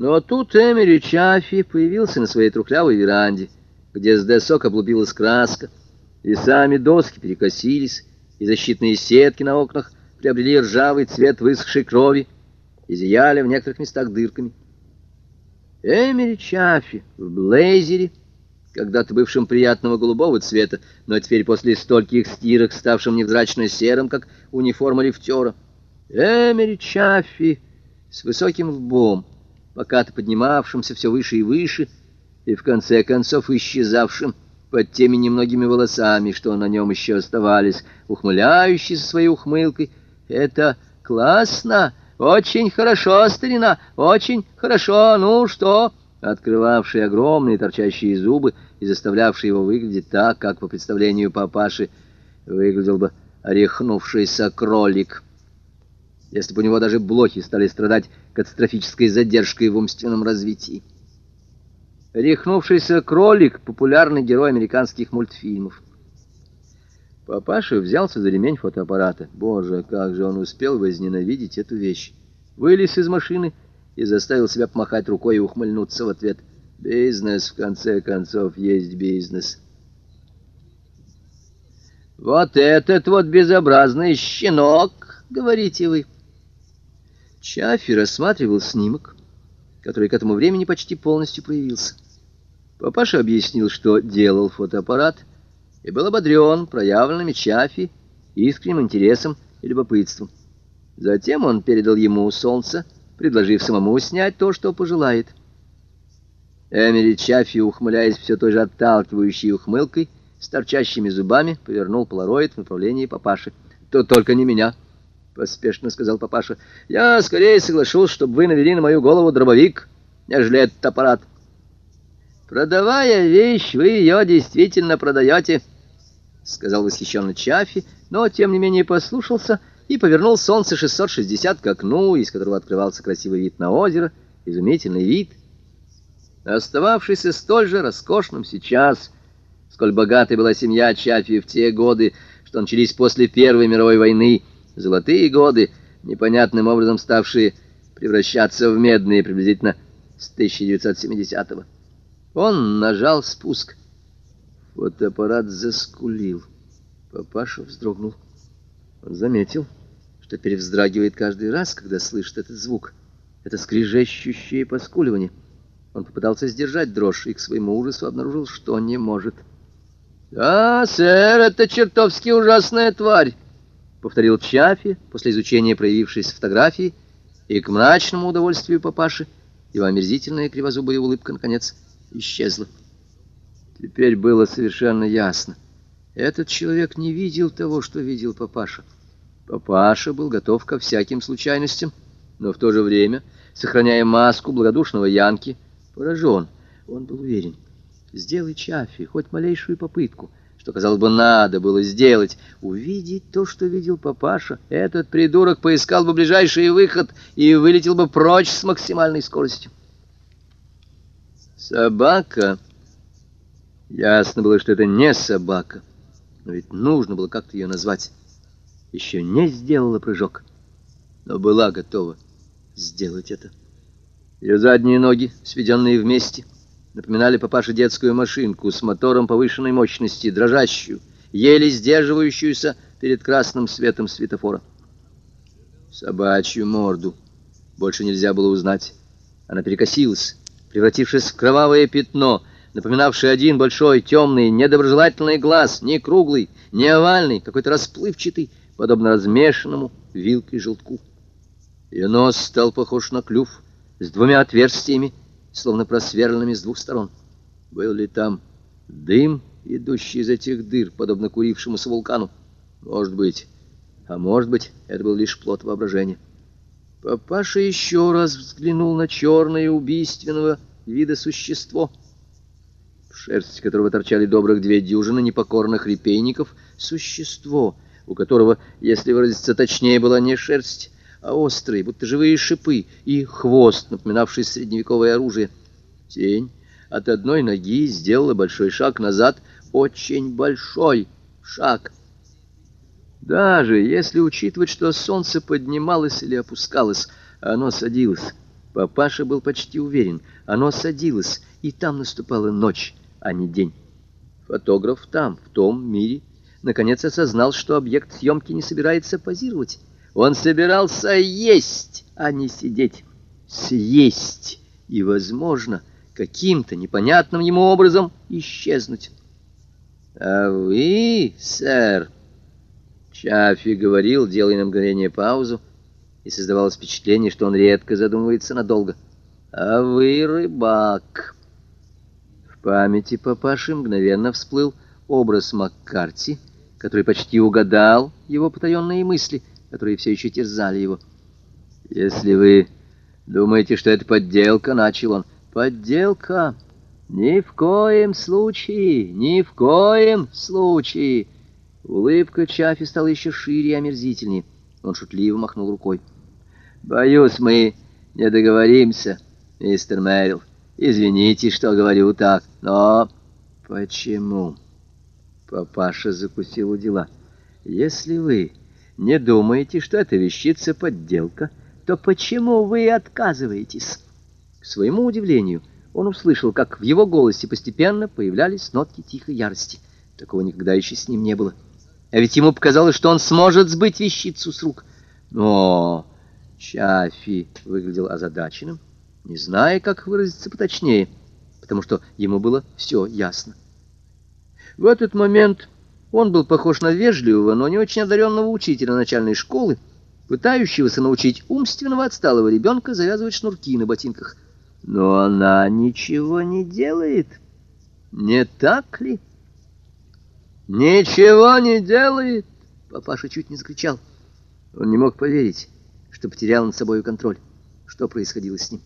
Но тут Эмери Чаффи появился на своей трухлявой веранде, где с досок облупилась краска, и сами доски перекосились, и защитные сетки на окнах приобрели ржавый цвет высохшей крови и зияли в некоторых местах дырками. Эмери Чаффи в блейзере, когда-то бывшем приятного голубого цвета, но теперь после стольких стирок ставшим невзрачно серым, как униформа лифтера. Эмери Чаффи с высоким лбом, покато поднимавшимся все выше и выше, и в конце концов исчезавшим под теми немногими волосами, что на нем еще оставались, ухмыляющийся своей ухмылкой. «Это классно! Очень хорошо, старина! Очень хорошо! Ну что?» Открывавший огромные торчащие зубы и заставлявший его выглядеть так, как по представлению папаши выглядел бы орехнувшийся кролик если бы у него даже блохи стали страдать катастрофической задержкой в умственном развитии. Рехнувшийся кролик — популярный герой американских мультфильмов. Папаша взялся за ремень фотоаппарата. Боже, как же он успел возненавидеть эту вещь. Вылез из машины и заставил себя помахать рукой и ухмыльнуться в ответ. Бизнес, в конце концов, есть бизнес. «Вот этот вот безобразный щенок, — говорите вы, — Чаффи рассматривал снимок, который к этому времени почти полностью появился. Папаша объяснил, что делал фотоаппарат, и был ободрен проявленными Чаффи искренним интересом и любопытством. Затем он передал ему солнце, предложив самому снять то, что пожелает. Эмили Чаффи, ухмыляясь все той же отталкивающей ухмылкой, с торчащими зубами, повернул полароид в направлении папаши. «То только не меня!» — поспешно сказал папаша. — Я скорее соглашусь, чтобы вы навели на мою голову дробовик, нежели этот аппарат. — Продавая вещь, вы ее действительно продаете, — сказал восхищенно Чаффи, но, тем не менее, послушался и повернул солнце 660 к окну, из которого открывался красивый вид на озеро, изумительный вид, остававшийся столь же роскошным сейчас, сколь богатой была семья Чаффи в те годы, что начались после Первой мировой войны, — Золотые годы, непонятным образом ставшие превращаться в медные приблизительно с 1970-го. Он нажал спуск. Фотоаппарат заскулил. Папаша вздрогнул. Он заметил, что перевздрагивает каждый раз, когда слышит этот звук. Это скрижещущее поскуливание. Он попытался сдержать дрожь и к своему ужасу обнаружил, что не может. «Да, сэр, это чертовски ужасная тварь!» — повторил Чафи после изучения проявившейся фотографии, и к мрачному удовольствию папаши его омерзительная кривозубая улыбка, наконец, исчезла. Теперь было совершенно ясно. Этот человек не видел того, что видел папаша. Папаша был готов ко всяким случайностям, но в то же время, сохраняя маску благодушного Янки, поражен. Он был уверен. Сделай Чафи хоть малейшую попытку — что, казалось бы, надо было сделать, увидеть то, что видел папаша, этот придурок поискал бы ближайший выход и вылетел бы прочь с максимальной скоростью. Собака. Ясно было, что это не собака, но ведь нужно было как-то ее назвать. Еще не сделала прыжок, но была готова сделать это. Ее задние ноги, сведенные вместе, — напоминали папаше детскую машинку с мотором повышенной мощности, дрожащую, еле сдерживающуюся перед красным светом светофора. Собачью морду больше нельзя было узнать. Она перекосилась, превратившись в кровавое пятно, напоминавшее один большой темный недоброжелательный глаз, не круглый, не овальный, какой-то расплывчатый, подобно размешанному вилкой желтку. Ее нос стал похож на клюв с двумя отверстиями, словно просверленными с двух сторон. Был ли там дым, идущий из этих дыр, подобно курившемуся вулкану? Может быть. А может быть, это был лишь плод воображения. Папаша еще раз взглянул на черное убийственного вида существо, в шерсти которого торчали добрых две дюжины непокорных репейников, существо, у которого, если выразиться точнее, была не шерсть, а острые, будто живые шипы, и хвост, напоминавший средневековое оружие. Тень от одной ноги сделала большой шаг назад, очень большой шаг. Даже если учитывать, что солнце поднималось или опускалось, оно садилось, Папаша был почти уверен, оно садилось, и там наступала ночь, а не день. Фотограф там, в том мире, наконец осознал, что объект съемки не собирается позировать. Он собирался есть, а не сидеть. Съесть и, возможно, каким-то непонятным ему образом исчезнуть. «А вы, сэр...» Чаффи говорил, делая на мгновение паузу, и создавалось впечатление, что он редко задумывается надолго. «А вы рыбак!» В памяти папаши мгновенно всплыл образ Маккарти, который почти угадал его потаенные мысли, которые все еще терзали его. «Если вы думаете, что это подделка, — начал он, — подделка! Ни в коем случае, ни в коем случае!» Улыбка Чафи стала еще шире и омерзительнее. Он шутливо махнул рукой. «Боюсь, мы не договоримся, мистер Мэрил. Извините, что говорю так, но...» «Почему?» Папаша закусил у дела. «Если вы не думаете, что эта вещица подделка, то почему вы отказываетесь?» К своему удивлению, он услышал, как в его голосе постепенно появлялись нотки тихой ярости. Такого никогда еще с ним не было. А ведь ему показалось, что он сможет сбыть вещицу с рук. Но Чафи выглядел озадаченным, не зная, как выразиться поточнее, потому что ему было все ясно. В этот момент он был похож на вежливого, но не очень одаренного учителя начальной школы, пытающегося научить умственного отсталого ребенка завязывать шнурки на ботинках. Но она ничего не делает, не так ли? «Ничего не делает!» Папаша чуть не закричал. Он не мог поверить, что потерял над собой контроль. Что происходило с ним?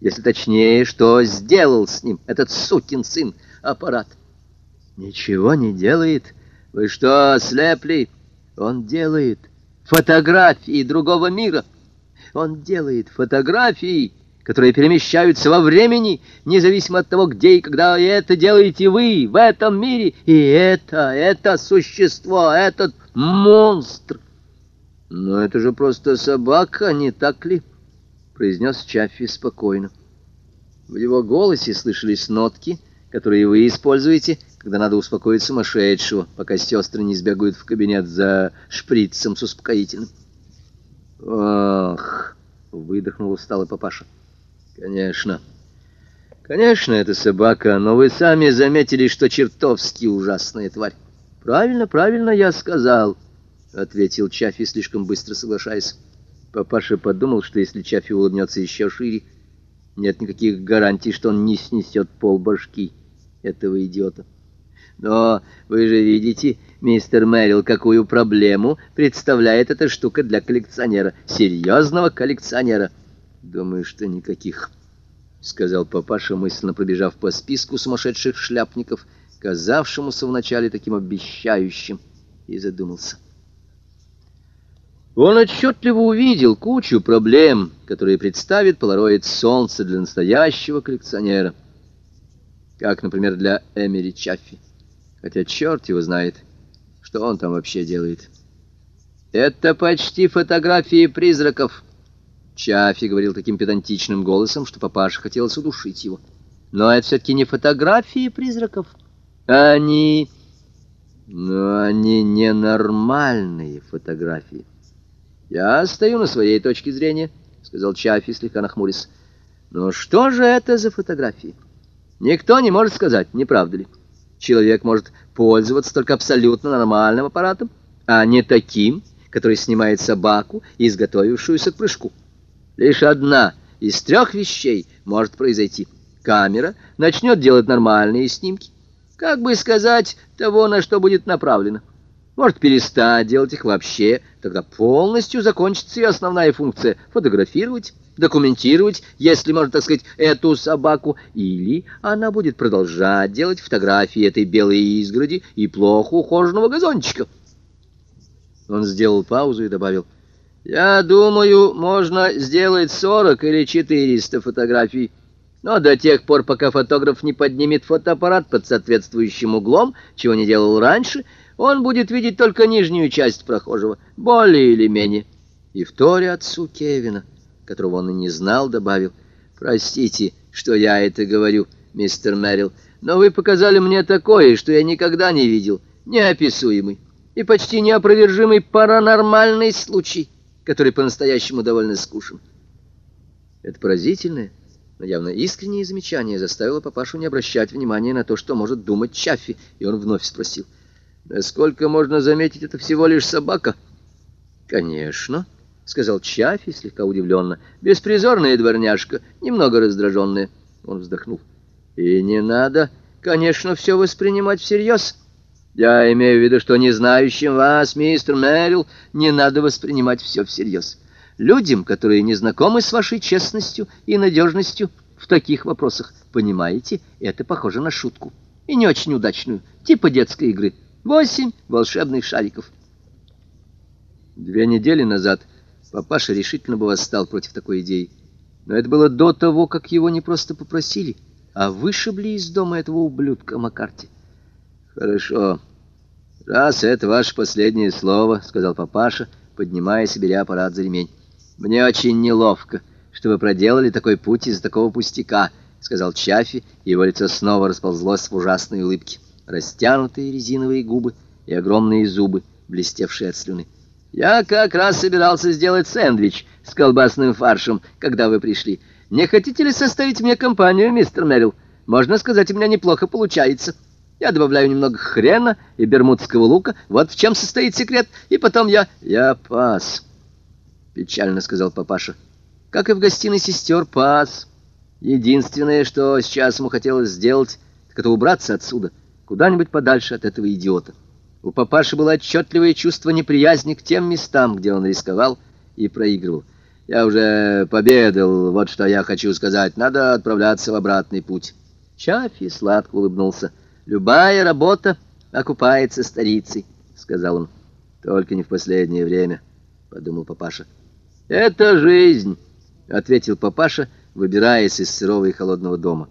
Если точнее, что сделал с ним этот сукин сын аппарат? Ничего не делает? Вы что, ослепли? Он делает фотографии другого мира. Он делает фотографии которые перемещаются во времени, независимо от того, где и когда и это делаете вы в этом мире. И это, это существо, этот монстр. Но это же просто собака, не так ли? произнес Чаффи спокойно. В его голосе слышались нотки, которые вы используете, когда надо успокоить сумасшедшего, пока сестры не сбегают в кабинет за шприцем с успокоительным. «Ах!» — выдохнул усталый папаша. Конечно. Конечно, это собака, но вы сами заметили, что чертовски ужасная тварь. Правильно, правильно я сказал, ответил Чафи, слишком быстро соглашаясь. Папаша подумал, что если Чафи улыбнется еще шире, нет никаких гарантий, что он не снесет пол башки этого идиота. Но вы же видите, мистер Мэрил, какую проблему представляет эта штука для коллекционера, серьезного коллекционера. Думаю, что никаких, сказал папаша, мысленно пробежав по списку сумасшедших шляпников, казавшемуся вначале таким обещающим, и задумался. Он отчетливо увидел кучу проблем, которые представит полароид солнца для настоящего коллекционера. Как, например, для Эмери Чаффи. Хотя черт его знает, что он там вообще делает. Это почти фотографии призраков, Чафи говорил таким педантичным голосом, что папаша хотелось удушить его. Но это все-таки не фотографии призраков. Они... Но они ненормальные фотографии. Я стою на своей точке зрения, сказал Чафи, слегка нахмурясь. Но что же это за фотографии? Никто не может сказать, не правда ли? Человек может пользоваться только абсолютно нормальным аппаратом, а не таким, который снимает собаку, изготовившуюся к прыжку. Лишь одна из трех вещей может произойти. Камера начнет делать нормальные снимки, как бы сказать, того, на что будет направлено. Может перестать делать их вообще, тогда полностью закончится ее основная функция — фотографировать, документировать, если можно так сказать, эту собаку, или она будет продолжать делать фотографии этой белой изгороди и плохо ухоженного газончика. Он сделал паузу и добавил — я думаю, можно сделать сорок или четыреста фотографий. Но до тех пор, пока фотограф не поднимет фотоаппарат под соответствующим углом, чего не делал раньше, он будет видеть только нижнюю часть прохожего, более или менее. И в торе отцу Кевина которого он и не знал, добавил, «Простите, что я это говорю, мистер Мэрил, но вы показали мне такое, что я никогда не видел, неописуемый и почти неопровержимый паранормальный случай, который по-настоящему довольно скучен». Это поразительное, но явно искреннее замечание заставило папашу не обращать внимания на то, что может думать Чаффи, и он вновь спросил, «Насколько можно заметить, это всего лишь собака?» «Конечно», — сказал Чаффи слегка удивленно, «беспризорная дворняжка, немного раздраженная». Он вздохнул. «И не надо, конечно, все воспринимать всерьез. Я имею в виду, что не знающим вас, мистер Мэрил, не надо воспринимать все всерьез. Людям, которые не знакомы с вашей честностью и надежностью в таких вопросах, понимаете, это похоже на шутку. И не очень удачную, типа детской игры. Восемь волшебных шариков». Две недели назад папаша решительно бы восстал против такой идеи. Но это было до того, как его не просто попросили, а вышибли из дома этого ублюдка Маккарти. «Хорошо. Раз это ваше последнее слово», — сказал папаша, поднимая и беря аппарат за ремень. «Мне очень неловко, что вы проделали такой путь из такого пустяка», — сказал Чаффи, и его лицо снова расползлось в ужасной улыбке. Растянутые резиновые губы и огромные зубы, блестевшие от слюны. Я как раз собирался сделать сэндвич с колбасным фаршем, когда вы пришли. Не хотите ли составить мне компанию, мистер Мерил? Можно сказать, у меня неплохо получается. Я добавляю немного хрена и бермудского лука. Вот в чем состоит секрет. И потом я... Я пас, печально сказал папаша. Как и в гостиной сестер, пас. Единственное, что сейчас ему хотелось сделать, так это убраться отсюда, куда-нибудь подальше от этого идиота. У папаши было отчетливое чувство неприязни к тем местам, где он рисковал и проигрывал. «Я уже победил, вот что я хочу сказать. Надо отправляться в обратный путь». Чаффи сладко улыбнулся. «Любая работа окупается старицей», — сказал он. «Только не в последнее время», — подумал папаша. «Это жизнь», — ответил папаша, выбираясь из сырого и холодного дома.